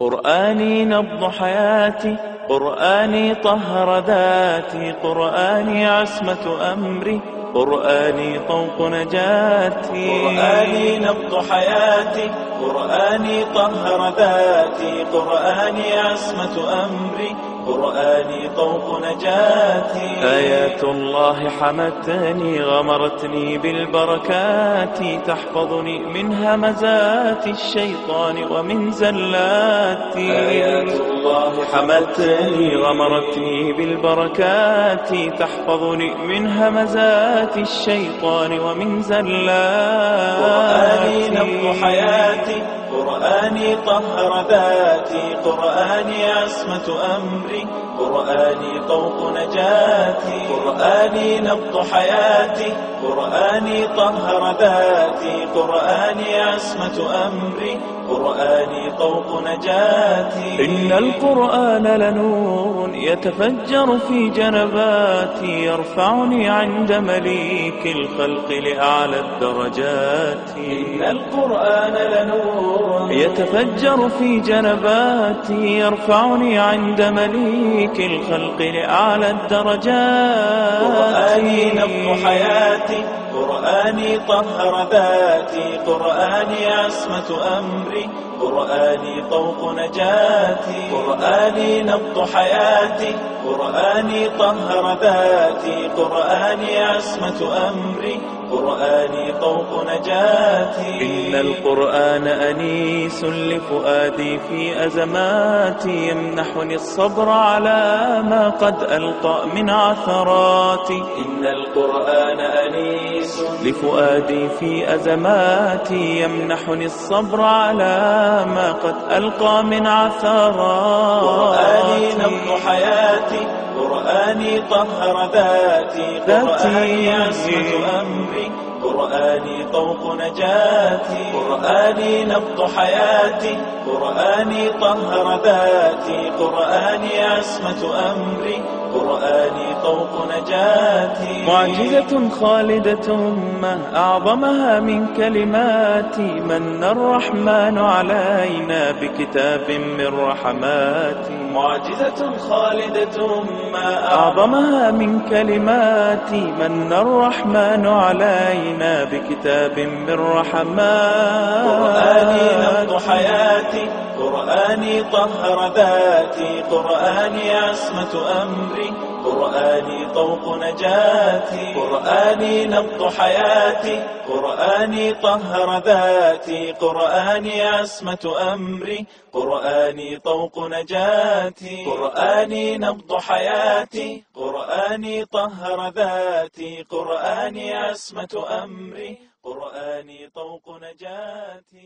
قرآني نبض حياتي قرآني طهر ذاتي قرآني عصمة أمري قرآني طوق نجاتي. قرآني نبض حياتي قرآني طهر ذاتي قرآني عصمة أمري قرآني طوق نجاتي. آيات الله حمتني غمرتني بالبركات تحفظني من همزات الشيطان ومن زلاتي آيات الله حمتني غمرتني بالبركات تحفظني من همزات الشيطان ومن زلاتي قرآني طهر ذاتي قرآني عصمة أمري قرآني طوق نجاتي قرآني نبض حياتي قرآني طهر ذاتي قرآني عصمة أمري قرآني طوق نجاتي إن القرآن لنور يتفجر في جنباتي يرفعني عند مليك الخلق لأعلى الدرجات. إن القرآن لنور يتفجر في جنباتي يرفعني عند مليك الخلق لأعلى الدرجات. قرآني نبض حياتي؟ قرآني طهر ذاتي قرآني عصمة أمري قرآني طوق نجاتي قرآني نبض حياتي قرآني طهر ذاتي قرآني عصمة أمري قرآني طوق نجاتي. إن القرآن أنيس لفؤادي في أزماتي يمنحني الصبر على ما قد ألقى من عثراتي. إن القرآن أنيس لفؤادي في أزماتي يمنحني الصبر على ما قد ألقى من قرآني عثراتي نبض حياتي قرآني طهر ذاتي. قرآني عصمة أمري قرآني طوق نجاتي قرآني نبض حياتي قرآني طهر ذاتي قرآني عصمة أمري قرآني طوق نجاتي. معجزة خالدة ما أعظمها من كلمات من الرحمن علينا بكتاب من رحماتي. معجزة خالدة ما أعظمها من كلمات من الرحمن علينا بكتاب من قرآني طهر ذاتي قرآني عصمة أمري. قرآني طوق نجاتي. قرآني نبض حياتي. قرآني طهر ذاتي قرآني عصمة أمري. قرآني طوق نجاتي. قرآني نبض حياتي. قرآني طهر ذاتي قرآني عصمة أمري. قرآني طوق نجاتي.